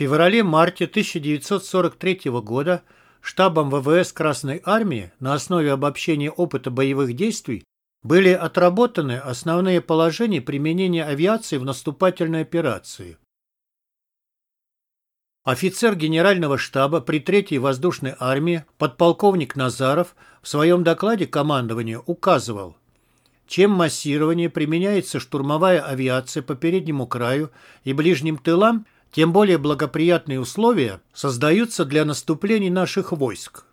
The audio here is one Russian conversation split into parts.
феврале-марте 1943 года штабом ВВС Красной Армии на основе обобщения опыта боевых действий были отработаны основные положения применения авиации в наступательной операции. Офицер Генерального штаба при 3-й воздушной армии подполковник Назаров в своем докладе командованию указывал, чем массирование применяется штурмовая авиация по переднему краю и ближним тылам, тем более благоприятные условия создаются для наступлений наших войск.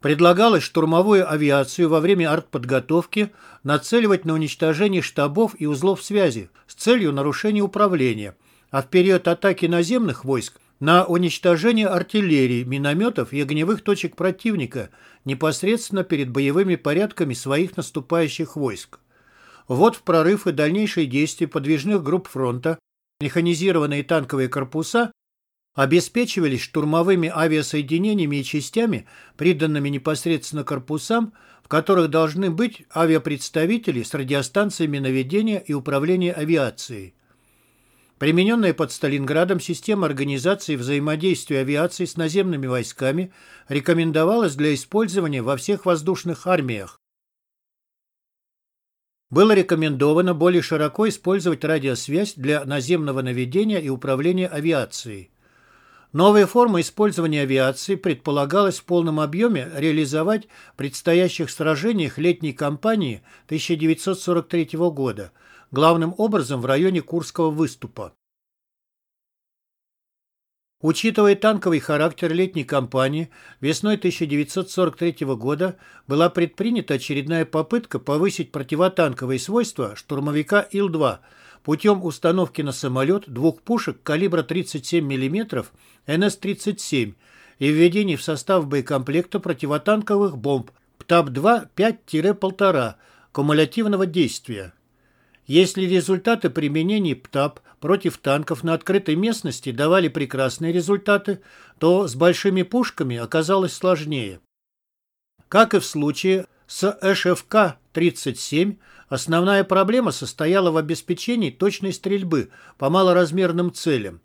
Предлагалось штурмовую авиацию во время артподготовки нацеливать на уничтожение штабов и узлов связи с целью нарушения управления, а в период атаки наземных войск на уничтожение артиллерии, минометов и огневых точек противника непосредственно перед боевыми порядками своих наступающих войск. Вот в прорыв и дальнейшие действия подвижных групп фронта механизированные танковые корпуса обеспечивались штурмовыми авиасоединениями и частями, приданными непосредственно корпусам, в которых должны быть авиапредставители с радиостанциями наведения и управления авиацией. Примененная под Сталинградом система организации взаимодействия авиации с наземными войсками рекомендовалась для использования во всех воздушных армиях. Было рекомендовано более широко использовать радиосвязь для наземного наведения и управления авиацией. Новая форма использования авиации предполагалась в полном объеме реализовать в предстоящих сражениях летней кампании 1943 года – главным образом в районе Курского выступа. Учитывая танковый характер летней кампании, весной 1943 года была предпринята очередная попытка повысить противотанковые свойства штурмовика Ил-2 путем установки на самолет двух пушек калибра 37 мм НС-37 и введения в состав боекомплекта противотанковых бомб ПТАП-2 5-1,5 кумулятивного действия. Если результаты применения ПТАП против танков на открытой местности давали прекрасные результаты, то с большими пушками оказалось сложнее. Как и в случае с ШФК-37, основная проблема состояла в обеспечении точной стрельбы по малоразмерным целям.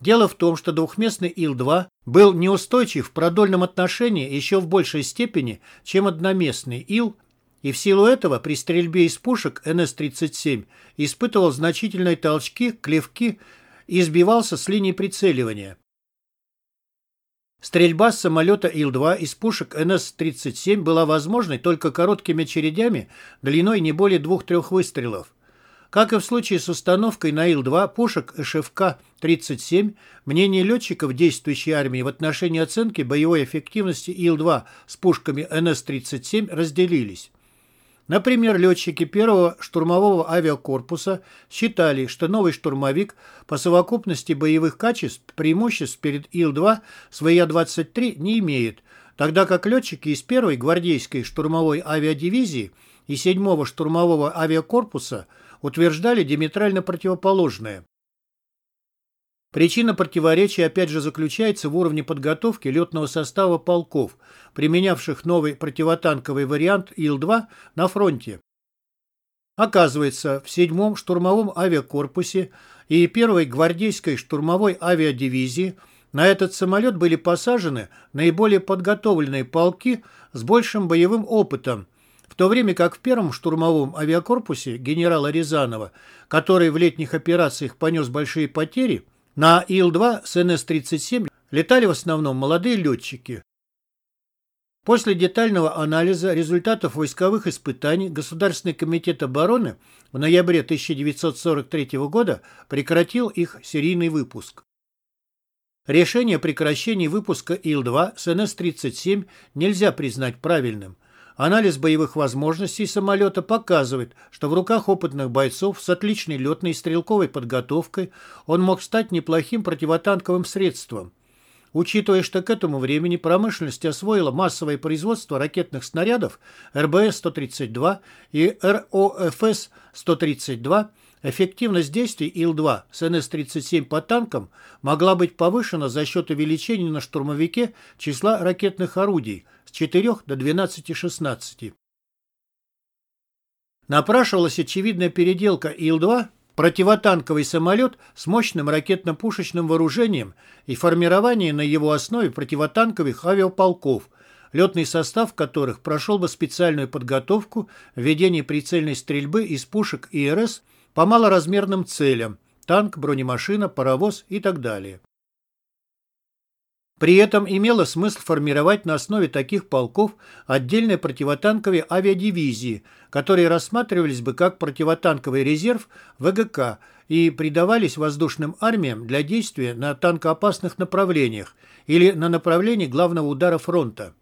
Дело в том, что двухместный Ил-2 был неустойчив в продольном отношении еще в большей степени, чем одноместный Ил и в силу этого при стрельбе из пушек НС-37 испытывал значительные толчки, клевки и сбивался с линии прицеливания. Стрельба с самолета Ил-2 из пушек НС-37 была возможной только короткими очередями длиной не более двух-трех выстрелов. Как и в случае с установкой на Ил-2 пушек ШФК-37, мнения летчиков действующей армии в отношении оценки боевой эффективности Ил-2 с пушками НС-37 разделились. Например, летчики первого штурмового авиакорпуса считали, что новый штурмовик по совокупности боевых качеств преимуществ перед Ил-2 с ВЯ-23 не имеет, тогда как летчики из первой гвардейской штурмовой авиадивизии и седьмого штурмового авиакорпуса утверждали диаметрально противоположное. Причина противоречия опять же заключается в уровне подготовки летного состава полков, применявших новый противотанковый вариант Ил-2 на фронте. Оказывается, в 7-м штурмовом авиакорпусе и 1-й гвардейской штурмовой авиадивизии на этот самолет были посажены наиболее подготовленные полки с большим боевым опытом, в то время как в первом штурмовом авиакорпусе генерала Рязанова, который в летних операциях понес большие потери, на Ил-2 с НС-37 летали в основном молодые летчики. После детального анализа результатов войсковых испытаний Государственный комитет обороны в ноябре 1943 года прекратил их серийный выпуск. Решение о прекращении выпуска Ил-2 с НС-37 нельзя признать правильным. Анализ боевых возможностей самолета показывает, что в руках опытных бойцов с отличной летной и стрелковой подготовкой он мог стать неплохим противотанковым средством. Учитывая, что к этому времени промышленность освоила массовое производство ракетных снарядов РБС-132 и РОФС-132, эффективность действий Ил-2 с НС-37 по танкам могла быть повышена за счет увеличения на штурмовике числа ракетных орудий – 4 до 12-16. Напрашивалась очевидная переделка Ил-2 противотанковый самолет с мощным ракетно-пушечным вооружением и формирование на его основе противотанковых авиаполков, летный состав которых прошел бы специальную подготовку в ведении прицельной стрельбы из пушек ИРС по малоразмерным целям – танк, бронемашина, паровоз и так далее. При этом имело смысл формировать на основе таких полков отдельные противотанковые авиадивизии, которые рассматривались бы как противотанковый резерв ВГК и придавались воздушным армиям для действия на танкоопасных направлениях или на направлении главного удара фронта.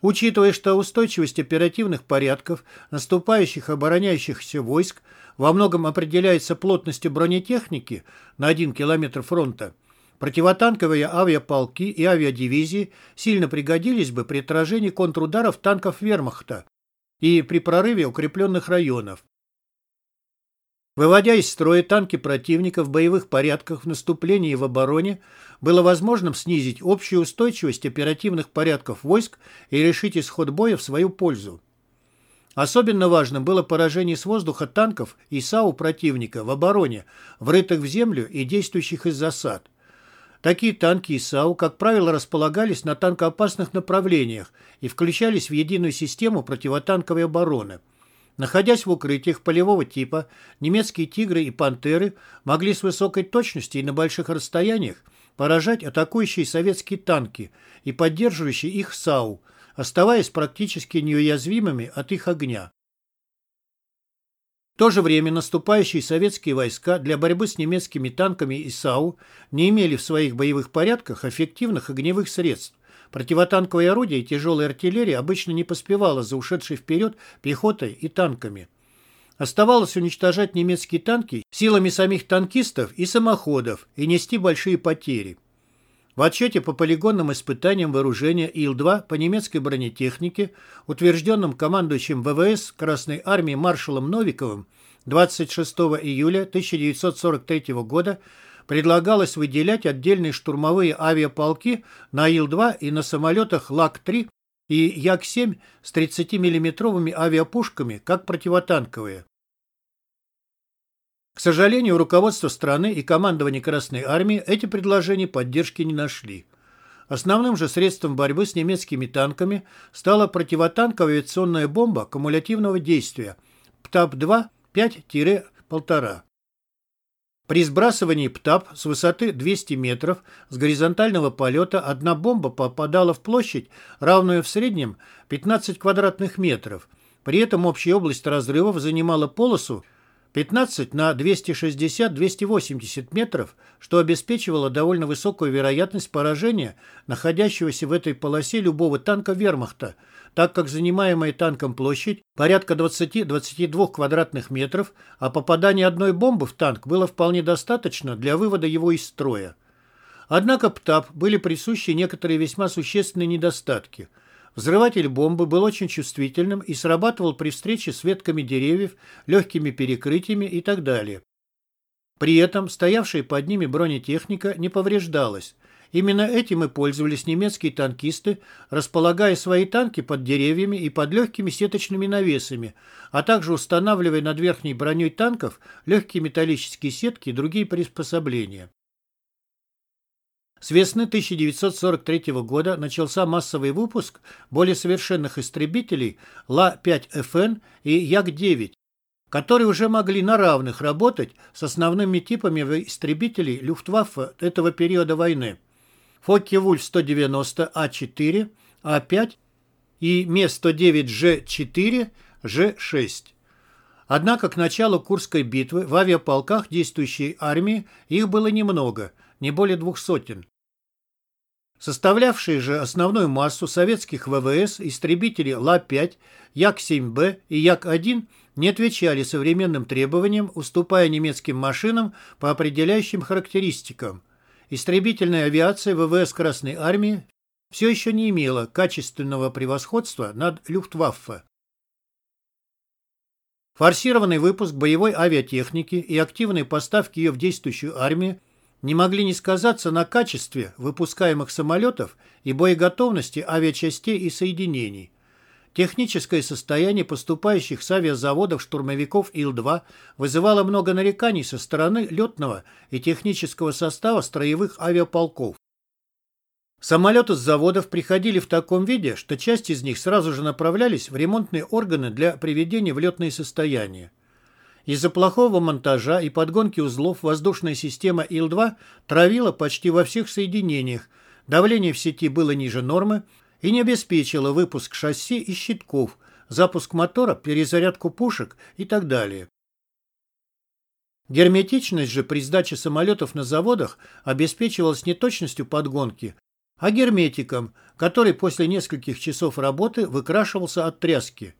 Учитывая, что устойчивость оперативных порядков наступающих обороняющихся войск во многом определяется плотностью бронетехники на 1 километр фронта, Противотанковые авиаполки и авиадивизии сильно пригодились бы при отражении контрударов танков вермахта и при прорыве укрепленных районов. Выводя из строя танки противника в боевых порядках в наступлении и в обороне, было возможным снизить общую устойчивость оперативных порядков войск и решить исход боя в свою пользу. Особенно важным было поражение с воздуха танков и САУ противника в обороне, врытых в землю и действующих из засад. Такие танки ИСАУ, как правило, располагались на танкоопасных направлениях и включались в единую систему противотанковой обороны. Находясь в укрытиях полевого типа, немецкие «Тигры» и «Пантеры» могли с высокой точностью и на больших расстояниях поражать атакующие советские танки и поддерживающие их САУ, оставаясь практически неуязвимыми от их огня. В то же время наступающие советские войска для борьбы с немецкими танками и САУ не имели в своих боевых порядках эффективных огневых средств. Противотанковые орудия и тяжелая артиллерия обычно не поспевала за ушедшей вперед пехотой и танками. Оставалось уничтожать немецкие танки силами самих танкистов и самоходов и нести большие потери. В отчете по полигонным испытаниям вооружения Ил-2 по немецкой бронетехнике, утвержденном командующим ВВС Красной Армии маршалом Новиковым 26 июля 1943 года, предлагалось выделять отдельные штурмовые авиаполки на Ил-2 и на самолетах Лак-3 и Як-7 с 30 миллиметровыми авиапушками как противотанковые. К сожалению, руководство страны и командование Красной Армии эти предложения поддержки не нашли. Основным же средством борьбы с немецкими танками стала противотанковая авиационная бомба кумулятивного действия ПТАП-2 5-1,5. При сбрасывании ПТАП с высоты 200 метров с горизонтального полета одна бомба попадала в площадь, равную в среднем 15 квадратных метров. При этом общая область разрывов занимала полосу 15 на 260-280 метров, что обеспечивало довольно высокую вероятность поражения находящегося в этой полосе любого танка вермахта, так как занимаемая танком площадь порядка 20-22 квадратных метров, а попадание одной бомбы в танк было вполне достаточно для вывода его из строя. Однако ПТАП были присущи некоторые весьма существенные недостатки – Взрыватель бомбы был очень чувствительным и срабатывал при встрече с ветками деревьев, легкими перекрытиями и так далее. При этом стоявшая под ними бронетехника не повреждалась. Именно этим и пользовались немецкие танкисты, располагая свои танки под деревьями и под легкими сеточными навесами, а также устанавливая над верхней броней танков легкие металлические сетки и другие приспособления. С весны 1943 года начался массовый выпуск более совершенных истребителей Ла-5ФН и Як-9, которые уже могли на равных работать с основными типами истребителей Люфтваффе этого периода войны. Фокке-Вульф 190А4, А5 и Ме-109Ж4, Ж6. Однако к началу Курской битвы в авиаполках действующей армии их было немного – не более двух сотен. Составлявшие же основную массу советских ВВС истребители Ла-5, Як-7Б и Як-1 не отвечали современным требованиям, уступая немецким машинам по определяющим характеристикам. Истребительная авиация ВВС Красной Армии все еще не имела качественного превосходства над Люфтваффе. Форсированный выпуск боевой авиатехники и активные поставки ее в действующую армию не могли не сказаться на качестве выпускаемых самолетов и боеготовности авиачастей и соединений. Техническое состояние поступающих с авиазаводов штурмовиков Ил-2 вызывало много нареканий со стороны летного и технического состава строевых авиаполков. Самолеты с заводов приходили в таком виде, что часть из них сразу же направлялись в ремонтные органы для приведения в летное состояние. Из-за плохого монтажа и подгонки узлов воздушная система Ил-2 травила почти во всех соединениях, давление в сети было ниже нормы, и не обеспечила выпуск шасси и щитков, запуск мотора, перезарядку пушек и так далее. Герметичность же при сдаче самолетов на заводах обеспечивалась не точностью подгонки, а герметиком, который после нескольких часов работы выкрашивался от тряски.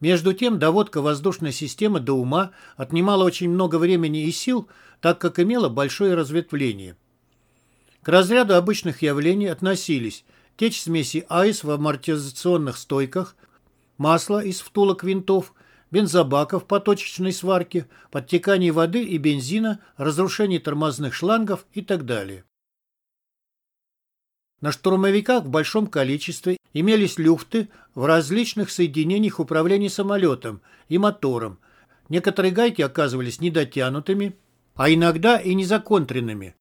Между тем, доводка воздушной системы до ума отнимала очень много времени и сил, так как имела большое разветвление. К разряду обычных явлений относились течь смеси АИС в амортизационных стойках, масло из втулок винтов, бензобаков по точечной сварке, подтекание воды и бензина, разрушение тормозных шлангов и так далее. На штурмовиках в большом количестве имелись люфты в различных соединениях управления самолетом и мотором. Некоторые гайки оказывались недотянутыми, а иногда и незаконтренными.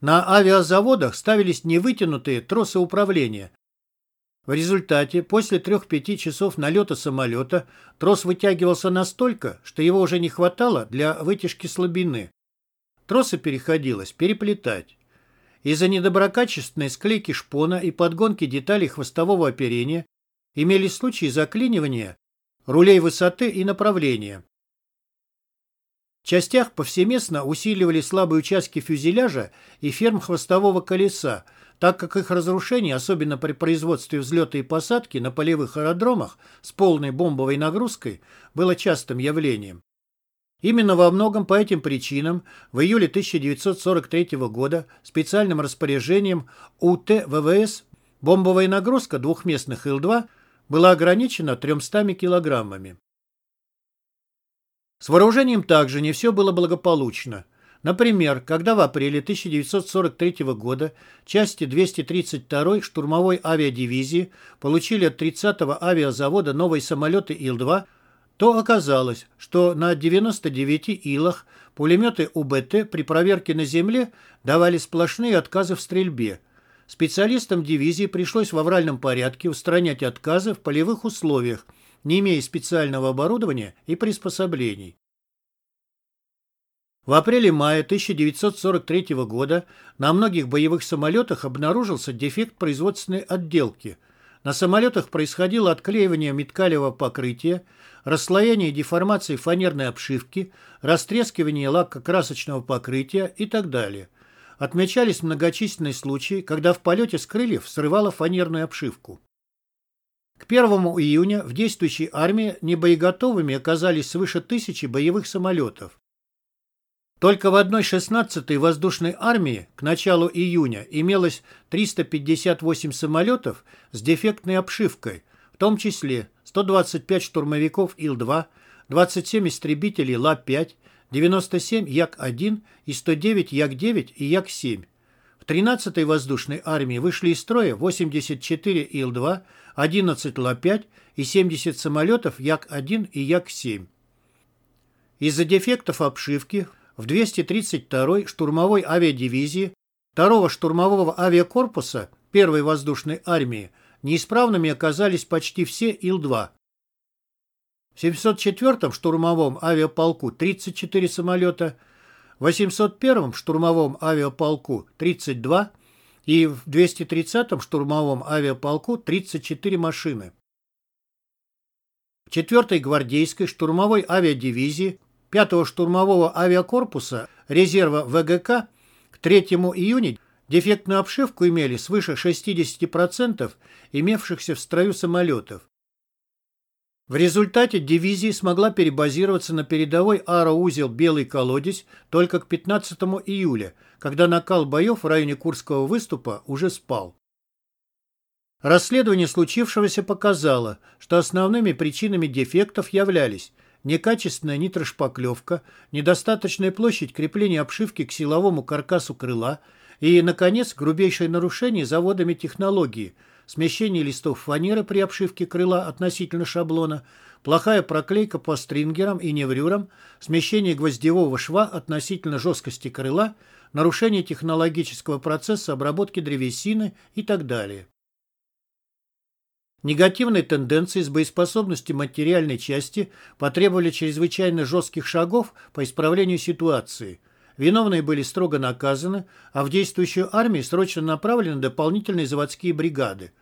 На авиазаводах ставились невытянутые тросы управления. В результате, после 3-5 часов налета самолета, трос вытягивался настолько, что его уже не хватало для вытяжки слабины. Тросы переходилось переплетать. Из-за недоброкачественной склейки шпона и подгонки деталей хвостового оперения имелись случаи заклинивания рулей высоты и направления. Частях повсеместно усиливали слабые участки фюзеляжа и ферм хвостового колеса, так как их разрушение, особенно при производстве взлета и посадки на полевых аэродромах с полной бомбовой нагрузкой, было частым явлением. Именно во многом по этим причинам в июле 1943 года специальным распоряжением УТ ВВС бомбовая нагрузка двухместных Ил-2 была ограничена 300 килограммами. С вооружением также не все было благополучно. Например, когда в апреле 1943 года части 232-й штурмовой авиадивизии получили от 30-го авиазавода новые самолеты Ил-2, то оказалось, что на 99 Илах пулеметы УБТ при проверке на земле давали сплошные отказы в стрельбе. Специалистам дивизии пришлось в авральном порядке устранять отказы в полевых условиях, не имея специального оборудования и приспособлений. В апреле-мае 1943 года на многих боевых самолетах обнаружился дефект производственной отделки. На самолетах происходило отклеивание меткалевого покрытия, расслоение и деформация фанерной обшивки, растрескивание лакокрасочного покрытия и так далее. Отмечались многочисленные случаи, когда в полете с крыльев срывало фанерную обшивку. К 1 июня в действующей армии небоеготовыми оказались свыше тысячи боевых самолетов. Только в одной 16-й воздушной армии к началу июня имелось 358 самолетов с дефектной обшивкой, в том числе 125 штурмовиков Ил-2, 27 истребителей Ла-5, 97 Як-1 и 109 Як-9 и Як-7. В 13-й воздушной армии вышли из строя 84 Ил-2, 11 Ла-5 и 70 самолетов Як-1 и Як-7. Из-за дефектов обшивки в 232-й штурмовой авиадивизии 2-го штурмового авиакорпуса 1-й воздушной армии неисправными оказались почти все Ил-2. В 704-м штурмовом авиаполку 34 самолета, в 801-м штурмовом авиаполку 32 и в 230-м штурмовом авиаполку 34 машины. В 4-й гвардейской штурмовой авиадивизии 5-го штурмового авиакорпуса резерва ВГК к 3 июня дефектную обшивку имели свыше 60% имевшихся в строю самолетов. В результате дивизия смогла перебазироваться на передовой аэроузел «Белый колодец» только к 15 июля, когда накал боев в районе Курского выступа уже спал. Расследование случившегося показало, что основными причинами дефектов являлись некачественная нитрошпаклевка, недостаточная площадь крепления обшивки к силовому каркасу крыла и, наконец, грубейшее нарушение заводами технологии, смещение листов фанеры при обшивке крыла относительно шаблона, плохая проклейка по стрингерам и неврюрам, смещение гвоздевого шва относительно жесткости крыла, нарушение технологического процесса обработки древесины и так далее. Негативные тенденции с боеспособностью материальной части потребовали чрезвычайно жестких шагов по исправлению ситуации. Виновные были строго наказаны, а в действующую армию срочно направлены дополнительные заводские бригады.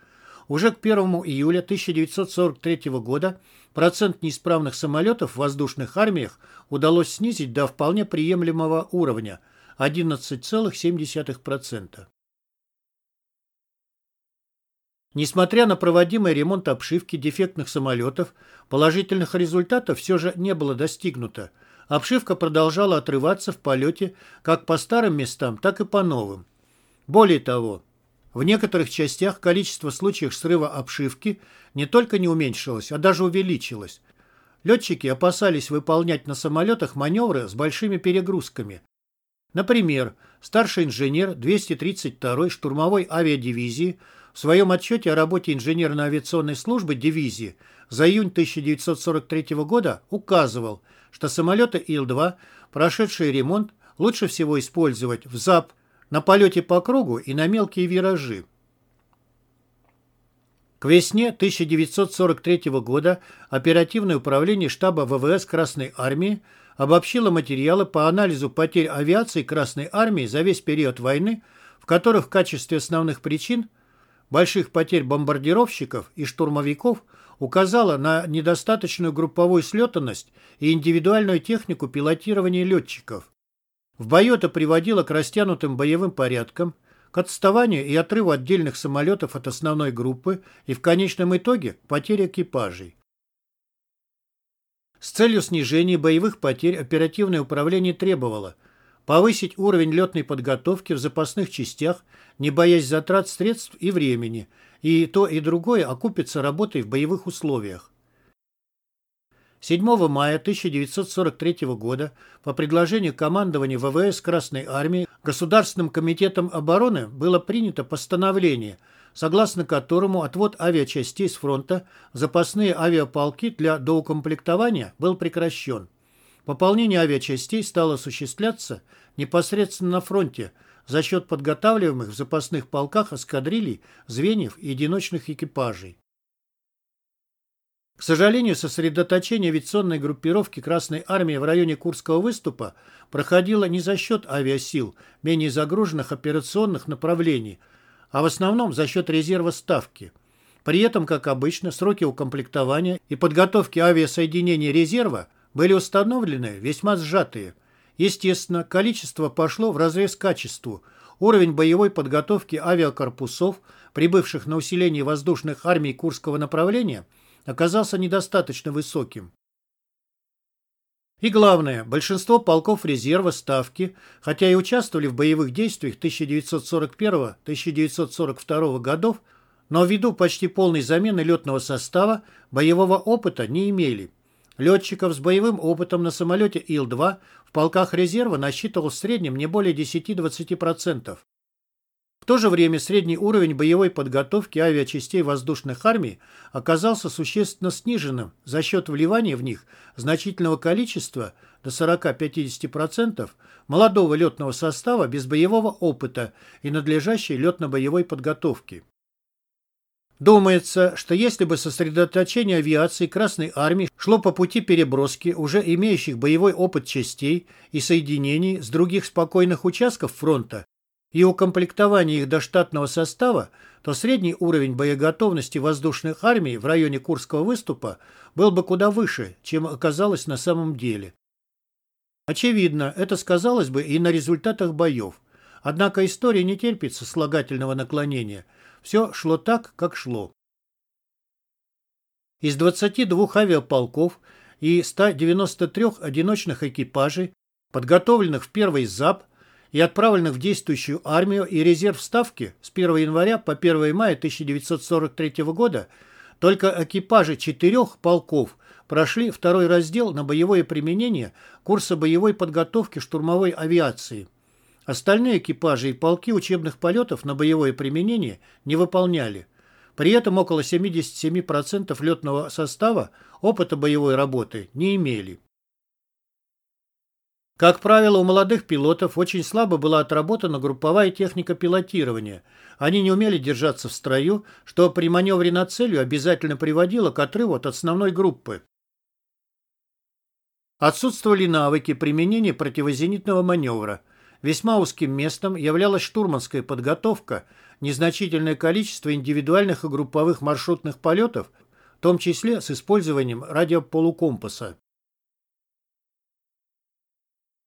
Уже к 1 июля 1943 года процент неисправных самолетов в воздушных армиях удалось снизить до вполне приемлемого уровня – 11,7%. Несмотря на проводимый ремонт обшивки дефектных самолетов, положительных результатов все же не было достигнуто. Обшивка продолжала отрываться в полете как по старым местам, так и по новым. Более того, в некоторых частях количество случаев срыва обшивки не только не уменьшилось, а даже увеличилось. Летчики опасались выполнять на самолетах маневры с большими перегрузками. Например, старший инженер 232-й штурмовой авиадивизии в своем отчете о работе инженерно-авиационной службы дивизии за июнь 1943 года указывал, что самолеты Ил-2, прошедшие ремонт, лучше всего использовать в ЗАП, на полете по кругу и на мелкие виражи. К весне 1943 года оперативное управление штаба ВВС Красной Армии обобщило материалы по анализу потерь авиации Красной Армии за весь период войны, в которых в качестве основных причин – больших потерь бомбардировщиков и штурмовиков указала на недостаточную групповую слетанность и индивидуальную технику пилотирования летчиков. В бою это приводило к растянутым боевым порядкам, к отставанию и отрыву отдельных самолетов от основной группы и в конечном итоге к потере экипажей. С целью снижения боевых потерь оперативное управление требовало повысить уровень летной подготовки в запасных частях, не боясь затрат средств и времени, и то и другое окупится работой в боевых условиях. 7 мая 1943 года по предложению командования ВВС Красной Армии Государственным комитетом обороны было принято постановление, согласно которому отвод авиачастей с фронта запасные авиаполки для доукомплектования был прекращен. Пополнение авиачастей стало осуществляться непосредственно на фронте за счет подготавливаемых в запасных полках эскадрилей, звеньев и одиночных экипажей. К сожалению, сосредоточение авиационной группировки Красной Армии в районе Курского выступа проходило не за счет авиасил, менее загруженных операционных направлений, а в основном за счет резерва Ставки. При этом, как обычно, сроки укомплектования и подготовки авиасоединений резерва были установлены весьма сжатые. Естественно, количество пошло в разрез качеству. Уровень боевой подготовки авиакорпусов, прибывших на усиление воздушных армий Курского направления, оказался недостаточно высоким. И главное, большинство полков резерва Ставки, хотя и участвовали в боевых действиях 1941-1942 годов, но ввиду почти полной замены летного состава боевого опыта не имели. Летчиков с боевым опытом на самолете Ил-2 в полках резерва насчитывал в среднем не более 10-20%. В то же время средний уровень боевой подготовки авиачастей воздушных армий оказался существенно сниженным за счет вливания в них значительного количества, до 40-50%, молодого летного состава без боевого опыта и надлежащей летно-боевой подготовки. Думается, что если бы сосредоточение авиации Красной Армии шло по пути переброски уже имеющих боевой опыт частей и соединений с других спокойных участков фронта и укомплектование их до штатного состава, то средний уровень боеготовности воздушных армий в районе Курского выступа был бы куда выше, чем оказалось на самом деле. Очевидно, это сказалось бы и на результатах боев. Однако история не терпит сослагательного наклонения – все шло так, как шло. Из 22 авиаполков и 193 одиночных экипажей, подготовленных в первый ЗАП и отправленных в действующую армию и резерв Ставки с 1 января по 1 мая 1943 года, только экипажи четырех полков прошли второй раздел на боевое применение курса боевой подготовки штурмовой авиации. Остальные экипажи и полки учебных полетов на боевое применение не выполняли. При этом около 77% летного состава опыта боевой работы не имели. Как правило, у молодых пилотов очень слабо была отработана групповая техника пилотирования. Они не умели держаться в строю, что при маневре над целью обязательно приводило к отрыву от основной группы. Отсутствовали навыки применения противозенитного маневра. Весьма узким местом являлась штурманская подготовка, незначительное количество индивидуальных и групповых маршрутных полетов, в том числе с использованием радиополукомпаса.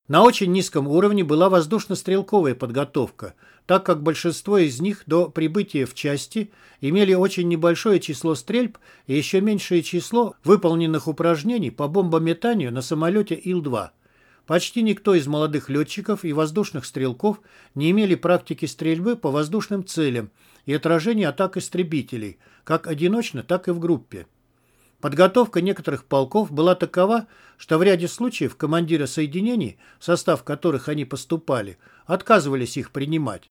На очень низком уровне была воздушно-стрелковая подготовка, так как большинство из них до прибытия в части имели очень небольшое число стрельб и еще меньшее число выполненных упражнений по бомбометанию на самолете Ил-2. Почти никто из молодых летчиков и воздушных стрелков не имели практики стрельбы по воздушным целям и отражения атак истребителей, как одиночно, так и в группе. Подготовка некоторых полков была такова, что в ряде случаев командиры соединений, в состав которых они поступали, отказывались их принимать.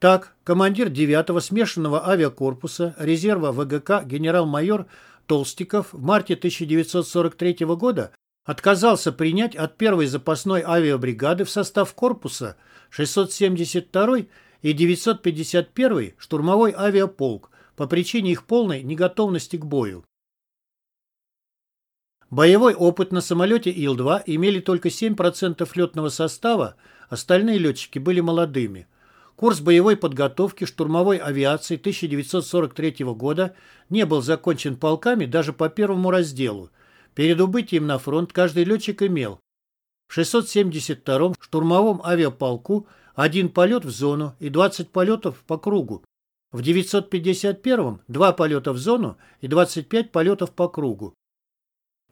Так, командир 9-го смешанного авиакорпуса резерва ВГК генерал-майор Толстиков в марте 1943 года отказался принять от первой запасной авиабригады в состав корпуса 672 и 951 штурмовой авиаполк по причине их полной неготовности к бою. Боевой опыт на самолете Ил-2 имели только 7% летного состава, остальные летчики были молодыми. Курс боевой подготовки штурмовой авиации 1943 года не был закончен полками даже по первому разделу. Перед убытием на фронт каждый летчик имел в 672-м штурмовом авиаполку один полет в зону и 20 полетов по кругу, в 951-м два полета в зону и 25 полетов по кругу.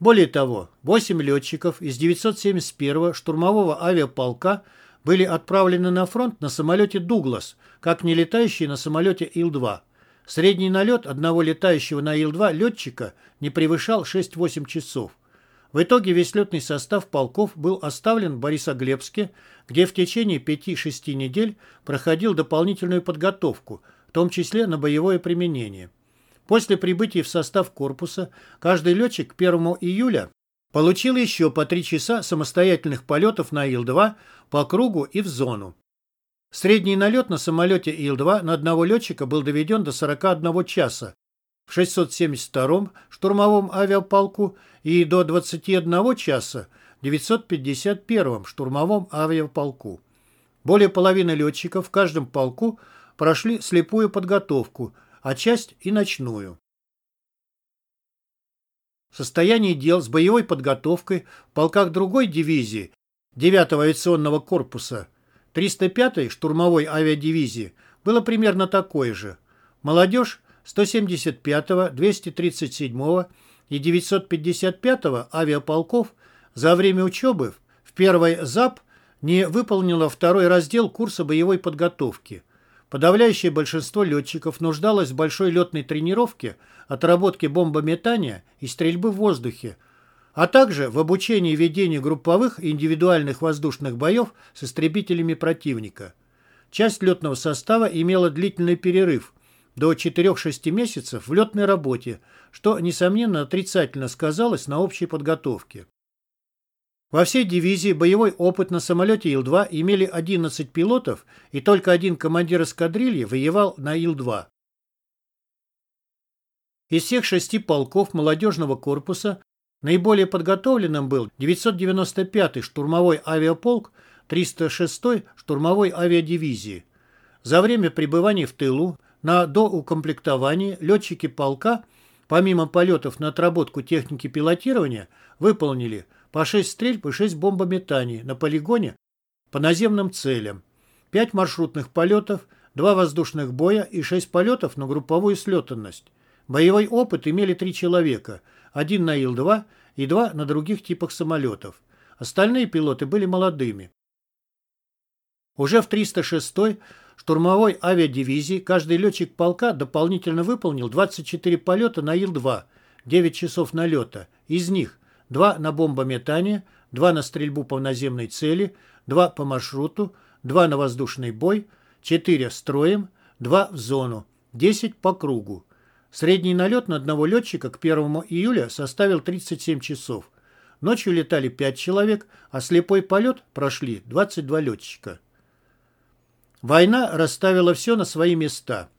Более того, 8 летчиков из 971-го штурмового авиаполка были отправлены на фронт на самолете «Дуглас», как не летающие на самолете Ил-2. Средний налет одного летающего на Ил-2 летчика не превышал 6-8 часов. В итоге весь летный состав полков был оставлен в Борисоглебске, где в течение 5-6 недель проходил дополнительную подготовку – в том числе на боевое применение. После прибытия в состав корпуса каждый летчик к 1 июля получил еще по 3 часа самостоятельных полетов на Ил-2 по кругу и в зону. Средний налет на самолете Ил-2 на одного летчика был доведен до 41 часа в 672-м штурмовом авиаполку и до 21 часа в 951-м штурмовом авиаполку. Более половины летчиков в каждом полку прошли слепую подготовку, а часть и ночную. Состояние дел с боевой подготовкой в полках другой дивизии 9-го авиационного корпуса 305-й штурмовой авиадивизии было примерно такое же. Молодежь 175-го, 237-го и 955-го авиаполков за время учебы в первой ЗАП не выполнила второй раздел курса боевой подготовки – Подавляющее большинство летчиков нуждалось в большой летной тренировке, отработке бомбометания и стрельбы в воздухе, а также в обучении ведению групповых и индивидуальных воздушных боев с истребителями противника. Часть летного состава имела длительный перерыв до 4-6 месяцев в летной работе, что, несомненно, отрицательно сказалось на общей подготовке. Во всей дивизии боевой опыт на самолете Ил-2 имели 11 пилотов, и только один командир эскадрильи воевал на Ил-2. Из всех шести полков молодежного корпуса наиболее подготовленным был 995-й штурмовой авиаполк 306-й штурмовой авиадивизии. За время пребывания в тылу на доукомплектовании летчики полка, помимо полетов на отработку техники пилотирования, выполнили – по 6 стрельб и 6 бомбометаний на полигоне по наземным целям, 5 маршрутных полетов, 2 воздушных боя и 6 полетов на групповую слетанность. Боевой опыт имели 3 человека, один на Ил-2 и 2 на других типах самолетов. Остальные пилоты были молодыми. Уже в 306-й штурмовой авиадивизии каждый летчик полка дополнительно выполнил 24 полета на Ил-2, 9 часов налета. Из них два на бомбометание, два на стрельбу по наземной цели, два по маршруту, два на воздушный бой, четыре строем, 2 в зону, 10 по кругу. Средний налет на одного летчика к 1 июля составил 37 часов. Ночью летали 5 человек, а слепой полет прошли 22 летчика. Война расставила все на свои места.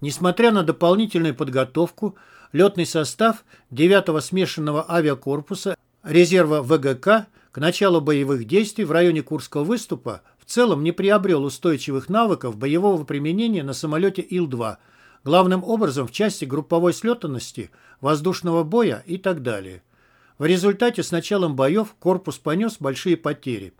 Несмотря на дополнительную подготовку, летный состав 9-го смешанного авиакорпуса резерва ВГК к началу боевых действий в районе Курского выступа в целом не приобрел устойчивых навыков боевого применения на самолете Ил-2, главным образом в части групповой слетанности, воздушного боя и так далее. В результате с началом боев корпус понес большие потери.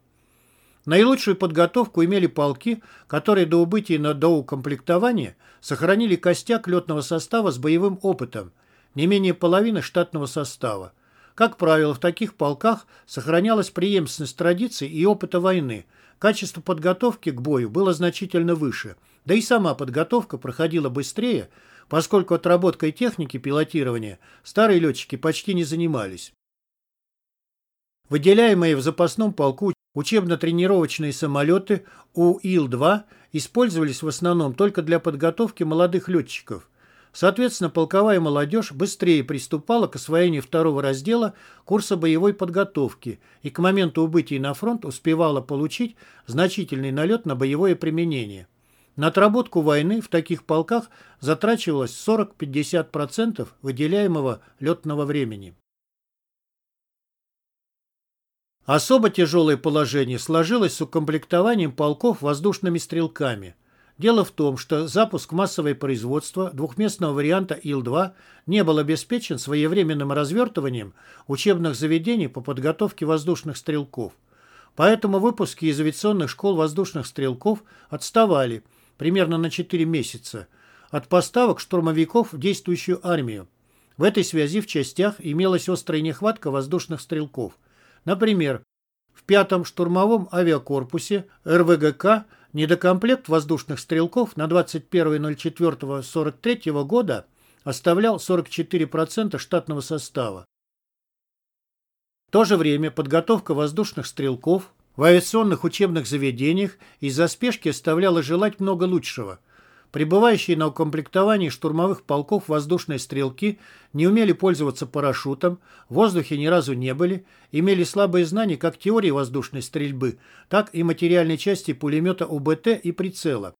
Наилучшую подготовку имели полки, которые до убытия на доукомплектование сохранили костяк летного состава с боевым опытом, не менее половины штатного состава. Как правило, в таких полках сохранялась преемственность традиций и опыта войны, качество подготовки к бою было значительно выше, да и сама подготовка проходила быстрее, поскольку отработкой техники пилотирования старые летчики почти не занимались. Выделяемые в запасном полку учебно-тренировочные самолеты УИЛ-2 использовались в основном только для подготовки молодых летчиков. Соответственно, полковая молодежь быстрее приступала к освоению второго раздела курса боевой подготовки и к моменту убытия на фронт успевала получить значительный налет на боевое применение. На отработку войны в таких полках затрачивалось 40-50% выделяемого летного времени. Особо тяжелое положение сложилось с укомплектованием полков воздушными стрелками. Дело в том, что запуск массовое производства двухместного варианта Ил-2 не был обеспечен своевременным развертыванием учебных заведений по подготовке воздушных стрелков. Поэтому выпуски из авиационных школ воздушных стрелков отставали примерно на 4 месяца от поставок штурмовиков в действующую армию. В этой связи в частях имелась острая нехватка воздушных стрелков – Например, в пятом штурмовом авиакорпусе РВГК недокомплект воздушных стрелков на 21.04.43 года оставлял 44% штатного состава. В то же время подготовка воздушных стрелков в авиационных учебных заведениях из-за спешки оставляла желать много лучшего – Прибывающие на укомплектовании штурмовых полков воздушные стрелки не умели пользоваться парашютом, в воздухе ни разу не были, имели слабые знания как теории воздушной стрельбы, так и материальной части пулемета УБТ и прицела.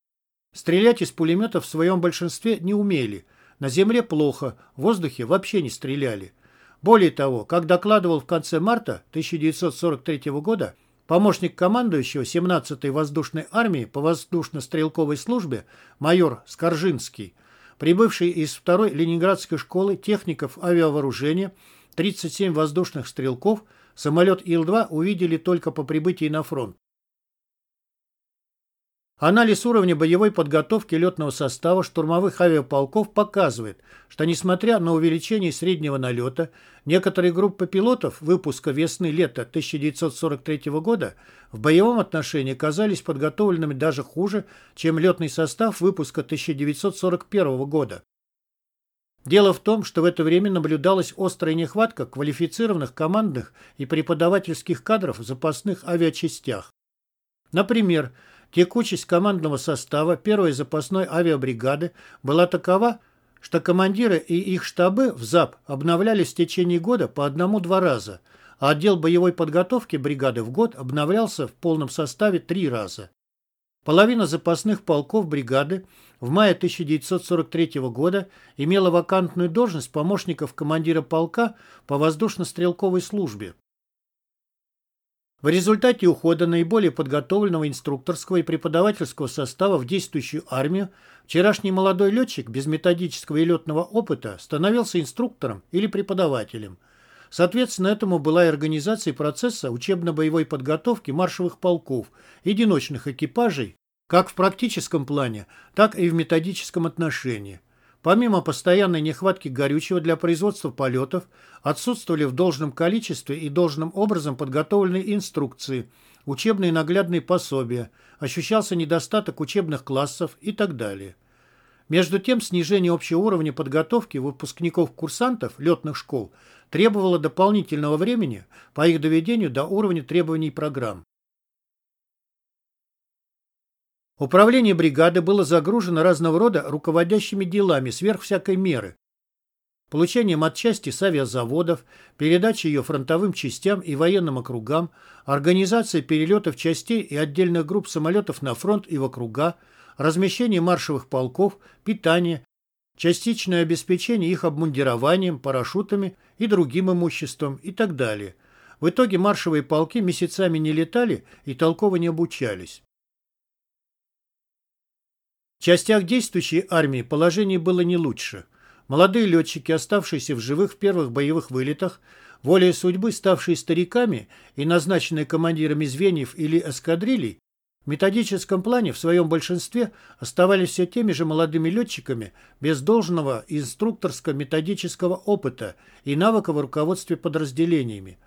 Стрелять из пулемета в своем большинстве не умели. На земле плохо, в воздухе вообще не стреляли. Более того, как докладывал в конце марта 1943 года Помощник командующего 17-й воздушной армии по воздушно-стрелковой службе майор Скоржинский, прибывший из 2-й Ленинградской школы техников авиавооружения, 37 воздушных стрелков, самолет Ил-2 увидели только по прибытии на фронт. Анализ уровня боевой подготовки летного состава штурмовых авиаполков показывает, что несмотря на увеличение среднего налета, некоторые группы пилотов выпуска весны-лета 1943 года в боевом отношении оказались подготовленными даже хуже, чем летный состав выпуска 1941 года. Дело в том, что в это время наблюдалась острая нехватка квалифицированных командных и преподавательских кадров в запасных авиачастях. Например, Текучесть командного состава первой запасной авиабригады была такова, что командиры и их штабы в ЗАП обновлялись в течение года по одному-два раза, а отдел боевой подготовки бригады в год обновлялся в полном составе три раза. Половина запасных полков бригады в мае 1943 года имела вакантную должность помощников командира полка по воздушно-стрелковой службе. В результате ухода наиболее подготовленного инструкторского и преподавательского состава в действующую армию вчерашний молодой летчик без методического и летного опыта становился инструктором или преподавателем. Соответственно, этому была и организация процесса учебно-боевой подготовки маршевых полков, единочных экипажей, как в практическом плане, так и в методическом отношении. Помимо постоянной нехватки горючего для производства полетов, отсутствовали в должном количестве и должным образом подготовленные инструкции, учебные наглядные пособия, ощущался недостаток учебных классов и так далее. Между тем, снижение общего уровня подготовки выпускников-курсантов летных школ требовало дополнительного времени по их доведению до уровня требований программ. Управление бригады было загружено разного рода руководящими делами сверх всякой меры. Получением отчасти с авиазаводов, передачей ее фронтовым частям и военным округам, организацией перелетов частей и отдельных групп самолетов на фронт и в округа, размещение маршевых полков, питание, частичное обеспечение их обмундированием, парашютами и другим имуществом и так далее. В итоге маршевые полки месяцами не летали и толково не обучались. В частях действующей армии положение было не лучше. Молодые летчики, оставшиеся в живых в первых боевых вылетах, волей судьбы ставшие стариками и назначенные командирами звеньев или эскадрилей, в методическом плане в своем большинстве оставались все теми же молодыми летчиками без должного инструкторско-методического опыта и навыка в руководстве подразделениями.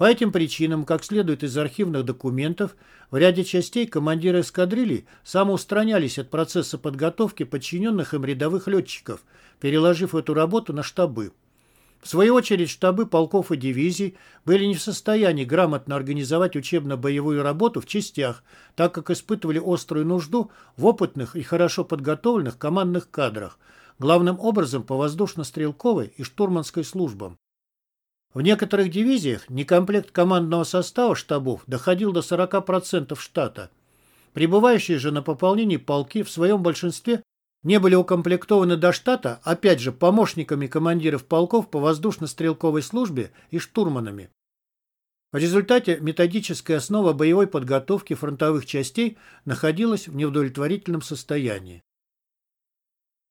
По этим причинам, как следует из архивных документов, в ряде частей командиры эскадрилий самоустранялись от процесса подготовки подчиненных им рядовых летчиков, переложив эту работу на штабы. В свою очередь штабы полков и дивизий были не в состоянии грамотно организовать учебно-боевую работу в частях, так как испытывали острую нужду в опытных и хорошо подготовленных командных кадрах, главным образом по воздушно-стрелковой и штурманской службам. В некоторых дивизиях некомплект командного состава штабов доходил до 40% штата. Прибывающие же на пополнение полки в своем большинстве не были укомплектованы до штата, опять же, помощниками командиров полков по воздушно-стрелковой службе и штурманами. В результате методическая основа боевой подготовки фронтовых частей находилась в неудовлетворительном состоянии.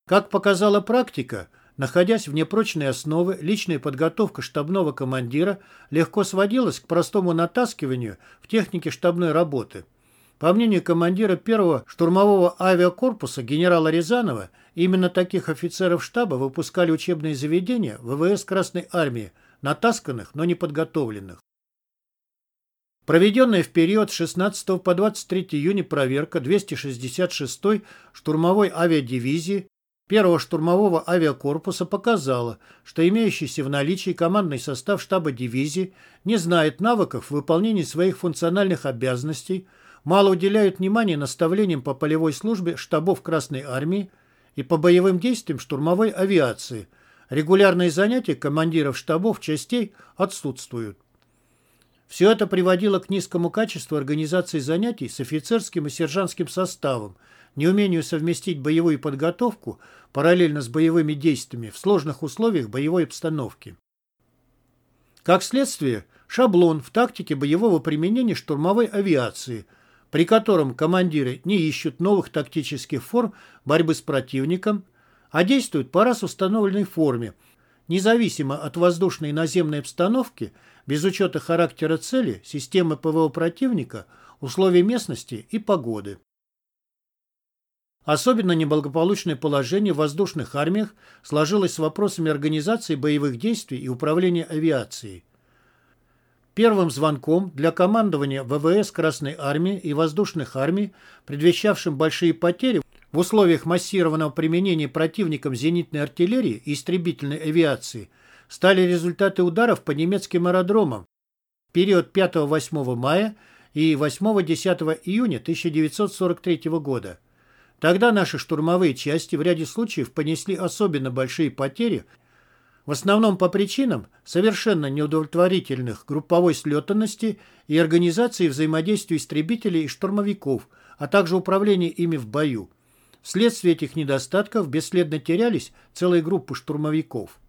Как показала практика, Находясь вне прочной основы, личная подготовка штабного командира легко сводилась к простому натаскиванию в технике штабной работы. По мнению командира первого штурмового авиакорпуса генерала Рязанова, именно таких офицеров штаба выпускали учебные заведения ВВС Красной Армии, натасканных, но не подготовленных. Проведенная в период с 16 по 23 июня проверка 266-й штурмовой авиадивизии первого штурмового авиакорпуса показала, что имеющийся в наличии командный состав штаба дивизии не знает навыков в выполнении своих функциональных обязанностей, мало уделяют внимания наставлениям по полевой службе штабов Красной Армии и по боевым действиям штурмовой авиации. Регулярные занятия командиров штабов частей отсутствуют. Все это приводило к низкому качеству организации занятий с офицерским и сержантским составом, неумению совместить боевую подготовку параллельно с боевыми действиями в сложных условиях боевой обстановки. Как следствие, шаблон в тактике боевого применения штурмовой авиации, при котором командиры не ищут новых тактических форм борьбы с противником, а действуют по раз установленной форме, независимо от воздушной и наземной обстановки, без учета характера цели, системы ПВО противника, условий местности и погоды. Особенно неблагополучное положение в воздушных армиях сложилось с вопросами организации боевых действий и управления авиацией. Первым звонком для командования ВВС Красной Армии и воздушных армий, предвещавшим большие потери в условиях массированного применения противником зенитной артиллерии и истребительной авиации, стали результаты ударов по немецким аэродромам в период 5-8 мая и 8-10 июня 1943 года. Тогда наши штурмовые части в ряде случаев понесли особенно большие потери, в основном по причинам совершенно неудовлетворительных групповой слетанности и организации взаимодействия истребителей и штурмовиков, а также управления ими в бою. Вследствие этих недостатков бесследно терялись целые группы штурмовиков.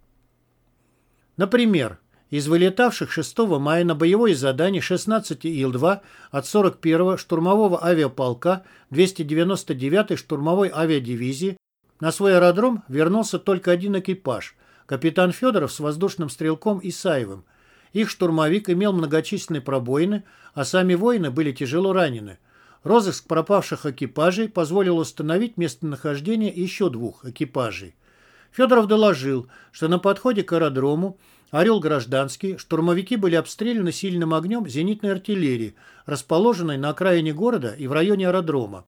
Например, из вылетавших 6 мая на боевое задание 16 Ил-2 от 41-го штурмового авиаполка 299-й штурмовой авиадивизии на свой аэродром вернулся только один экипаж – капитан Федоров с воздушным стрелком Исаевым. Их штурмовик имел многочисленные пробоины, а сами воины были тяжело ранены. Розыск пропавших экипажей позволил установить местонахождение еще двух экипажей. Федоров доложил, что на подходе к аэродрому «Орел гражданский» штурмовики были обстреляны сильным огнем зенитной артиллерии, расположенной на окраине города и в районе аэродрома.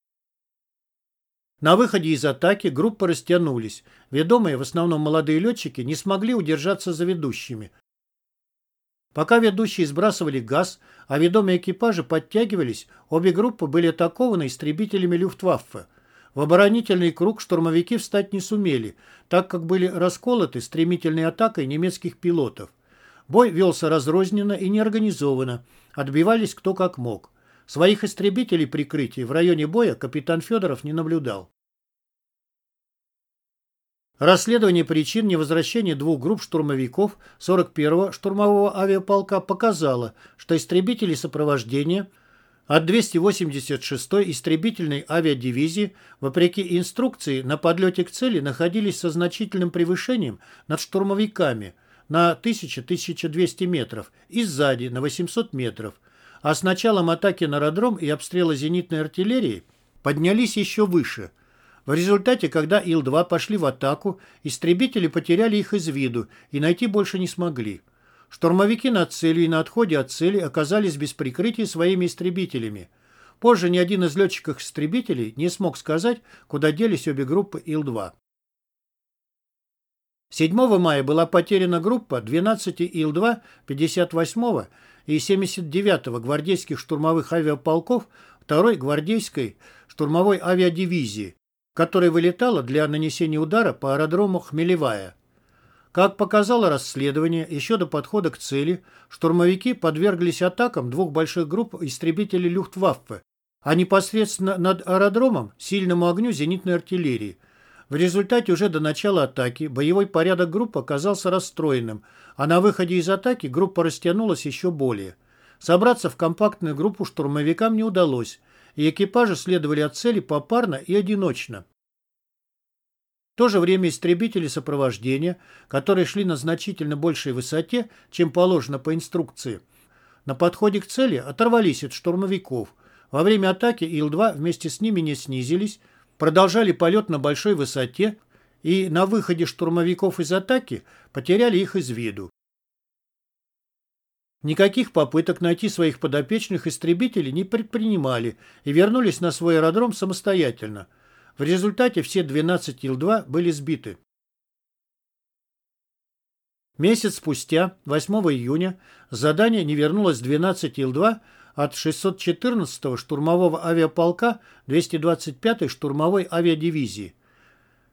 На выходе из атаки группы растянулись. Ведомые, в основном молодые летчики, не смогли удержаться за ведущими. Пока ведущие сбрасывали газ, а ведомые экипажи подтягивались, обе группы были атакованы истребителями Люфтваффе. В оборонительный круг штурмовики встать не сумели, так как были расколоты стремительной атакой немецких пилотов. Бой велся разрозненно и неорганизованно, отбивались кто как мог. Своих истребителей прикрытия в районе боя капитан Федоров не наблюдал. Расследование причин невозвращения двух групп штурмовиков 41-го штурмового авиаполка показало, что истребители сопровождения от 286-й истребительной авиадивизии, вопреки инструкции, на подлете к цели находились со значительным превышением над штурмовиками на 1000-1200 метров и сзади на 800 метров, а с началом атаки на аэродром и обстрела зенитной артиллерии поднялись еще выше – в результате, когда Ил-2 пошли в атаку, истребители потеряли их из виду и найти больше не смогли. Штурмовики над целью и на отходе от цели оказались без прикрытия своими истребителями. Позже ни один из летчиков-истребителей не смог сказать, куда делись обе группы Ил-2. 7 мая была потеряна группа 12 Ил-2 58 и 79 гвардейских штурмовых авиаполков 2 гвардейской штурмовой авиадивизии, которая вылетала для нанесения удара по аэродрому Хмелевая. Как показало расследование, еще до подхода к цели штурмовики подверглись атакам двух больших групп истребителей Люфтваффе, а непосредственно над аэродромом – сильному огню зенитной артиллерии. В результате уже до начала атаки боевой порядок группы оказался расстроенным, а на выходе из атаки группа растянулась еще более. Собраться в компактную группу штурмовикам не удалось – и экипажи следовали от цели попарно и одиночно. В то же время истребители сопровождения, которые шли на значительно большей высоте, чем положено по инструкции, на подходе к цели оторвались от штурмовиков. Во время атаки Ил-2 вместе с ними не снизились, продолжали полет на большой высоте и на выходе штурмовиков из атаки потеряли их из виду. Никаких попыток найти своих подопечных истребителей не предпринимали и вернулись на свой аэродром самостоятельно. В результате все 12 Ил-2 были сбиты. Месяц спустя, 8 июня, с задания не вернулось 12 Ил-2 от 614-го штурмового авиаполка 225-й штурмовой авиадивизии.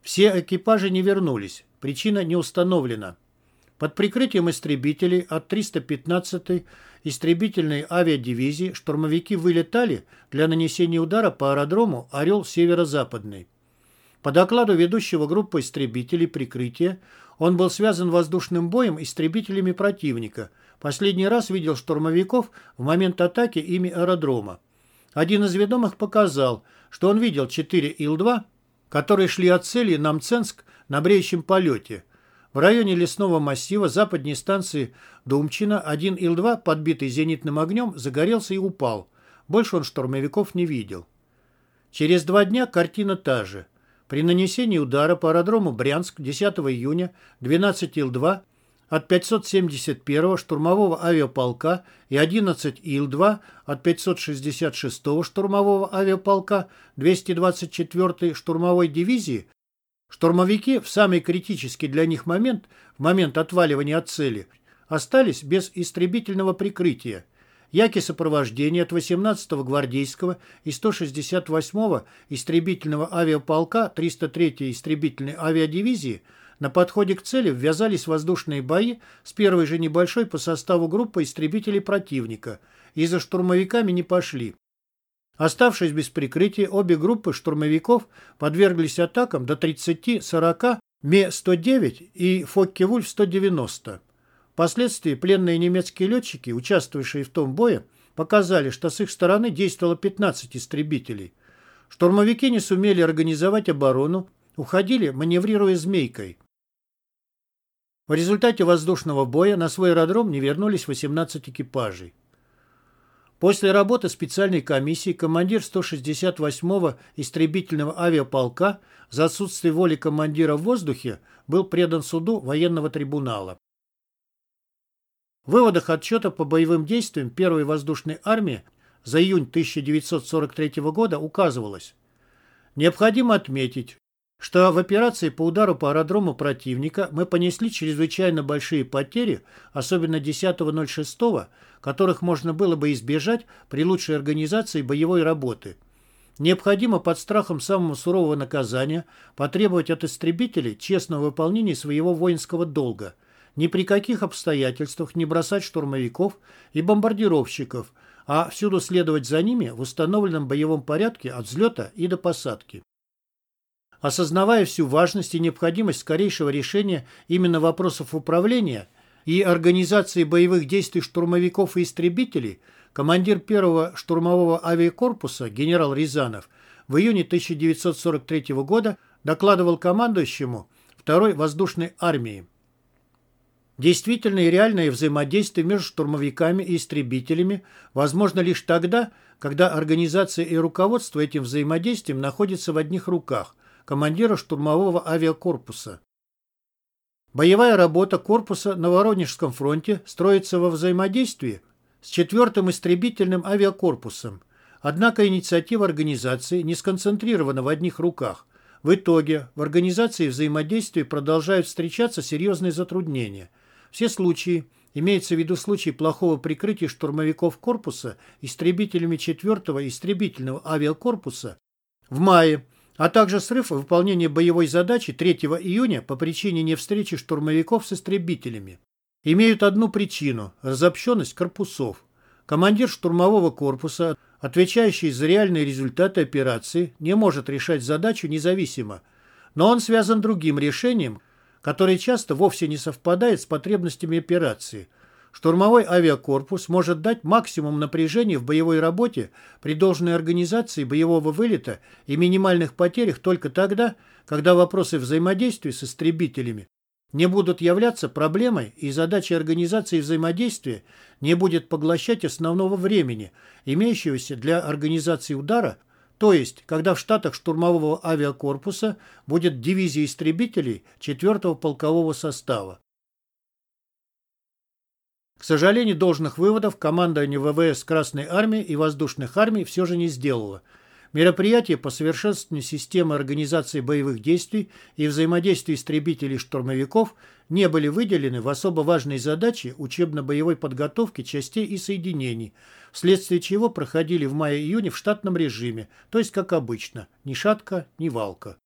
Все экипажи не вернулись, причина не установлена. Под прикрытием истребителей от 315-й истребительной авиадивизии штурмовики вылетали для нанесения удара по аэродрому «Орел Северо-Западный». По докладу ведущего группы истребителей прикрытия, он был связан воздушным боем истребителями противника. Последний раз видел штурмовиков в момент атаки ими аэродрома. Один из ведомых показал, что он видел 4 Ил-2, которые шли от цели на Мценск на бреющем полете – в районе лесного массива западней станции Думчина один Ил-2, подбитый зенитным огнем, загорелся и упал. Больше он штурмовиков не видел. Через два дня картина та же. При нанесении удара по аэродрому Брянск 10 июня 12 Ил-2 от 571-го штурмового авиаполка и 11 Ил-2 от 566-го штурмового авиаполка 224-й штурмовой дивизии Штурмовики в самый критический для них момент, в момент отваливания от цели, остались без истребительного прикрытия. Яки сопровождения от 18-го гвардейского и 168-го истребительного авиаполка 303-й истребительной авиадивизии на подходе к цели ввязались воздушные бои с первой же небольшой по составу группы истребителей противника и за штурмовиками не пошли. Оставшись без прикрытия, обе группы штурмовиков подверглись атакам до 30-40 Ме-109 и Фокке-Вульф-190. Впоследствии пленные немецкие летчики, участвовавшие в том бое, показали, что с их стороны действовало 15 истребителей. Штурмовики не сумели организовать оборону, уходили, маневрируя змейкой. В результате воздушного боя на свой аэродром не вернулись 18 экипажей. После работы специальной комиссии командир 168-го истребительного авиаполка за отсутствие воли командира в воздухе был предан суду военного трибунала. В выводах отчета по боевым действиям первой воздушной армии за июнь 1943 года указывалось Необходимо отметить, что в операции по удару по аэродрому противника мы понесли чрезвычайно большие потери, особенно 10.06, которых можно было бы избежать при лучшей организации боевой работы. Необходимо под страхом самого сурового наказания потребовать от истребителей честного выполнения своего воинского долга. Ни при каких обстоятельствах не бросать штурмовиков и бомбардировщиков, а всюду следовать за ними в установленном боевом порядке от взлета и до посадки. Осознавая всю важность и необходимость скорейшего решения именно вопросов управления и организации боевых действий штурмовиков и истребителей, командир первого штурмового авиакорпуса генерал Рязанов в июне 1943 года докладывал командующему второй воздушной армии. Действительное и реальное взаимодействие между штурмовиками и истребителями возможно лишь тогда, когда организация и руководство этим взаимодействием находятся в одних руках командира штурмового авиакорпуса. Боевая работа корпуса на Воронежском фронте строится во взаимодействии с четвертым истребительным авиакорпусом. Однако инициатива организации не сконцентрирована в одних руках. В итоге в организации взаимодействия продолжают встречаться серьезные затруднения. Все случаи, имеется в виду случай плохого прикрытия штурмовиков корпуса истребителями 4-го истребительного авиакорпуса, в мае а также срыв выполнения боевой задачи 3 июня по причине невстречи штурмовиков с истребителями. Имеют одну причину – разобщенность корпусов. Командир штурмового корпуса, отвечающий за реальные результаты операции, не может решать задачу независимо, но он связан другим решением, которое часто вовсе не совпадает с потребностями операции – Штурмовой авиакорпус может дать максимум напряжения в боевой работе при должной организации боевого вылета и минимальных потерях только тогда, когда вопросы взаимодействия с истребителями не будут являться проблемой и задача организации взаимодействия не будет поглощать основного времени, имеющегося для организации удара, то есть, когда в штатах штурмового авиакорпуса будет дивизия истребителей 4-го полкового состава. К сожалению, должных выводов командование ВВС Красной Армии и Воздушных армий все же не сделало. Мероприятия по совершенствованию системы организации боевых действий и взаимодействия истребителей и штурмовиков не были выделены в особо важные задачи учебно-боевой подготовки частей и соединений, вследствие чего проходили в мае-июне в штатном режиме, то есть как обычно, ни шатка, ни валка.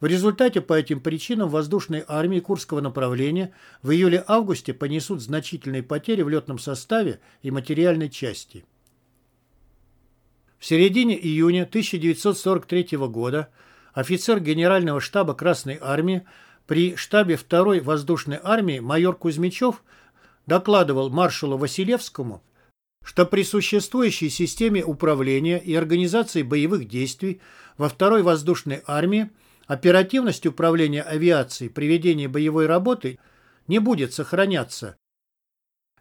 В результате по этим причинам воздушные армии Курского направления в июле-августе понесут значительные потери в летном составе и материальной части. В середине июня 1943 года офицер Генерального штаба Красной армии при штабе 2-й воздушной армии майор Кузьмичев докладывал маршалу Василевскому, что при существующей системе управления и организации боевых действий во 2-й воздушной армии Оперативность управления авиацией при ведении боевой работы не будет сохраняться.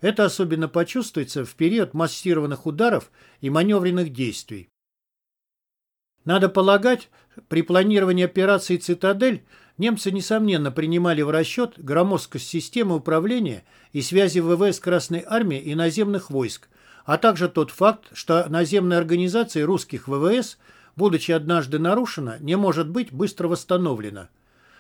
Это особенно почувствуется в период массированных ударов и маневренных действий. Надо полагать, при планировании операции «Цитадель» немцы, несомненно, принимали в расчет громоздкость системы управления и связи ВВС Красной Армии и наземных войск, а также тот факт, что наземные организации русских ВВС – будучи однажды нарушена, не может быть быстро восстановлена.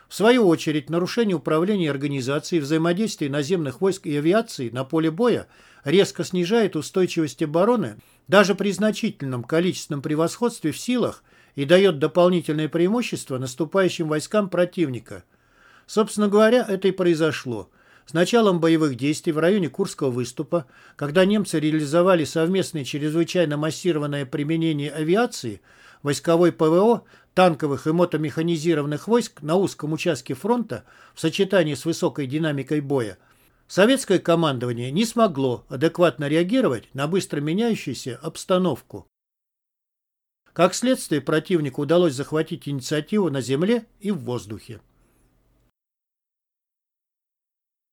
В свою очередь, нарушение управления организацией взаимодействия наземных войск и авиации на поле боя резко снижает устойчивость обороны даже при значительном количественном превосходстве в силах и дает дополнительное преимущество наступающим войскам противника. Собственно говоря, это и произошло. С началом боевых действий в районе Курского выступа, когда немцы реализовали совместное чрезвычайно массированное применение авиации – войсковой ПВО, танковых и мотомеханизированных войск на узком участке фронта в сочетании с высокой динамикой боя, советское командование не смогло адекватно реагировать на быстро меняющуюся обстановку. Как следствие, противнику удалось захватить инициативу на земле и в воздухе.